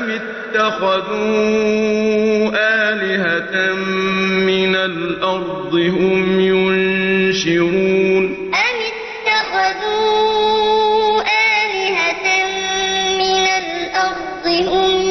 أم اتخذوا آلهة من الأرض هم ينشرون أم اتخذوا آلهة من الأرض هم ينشرون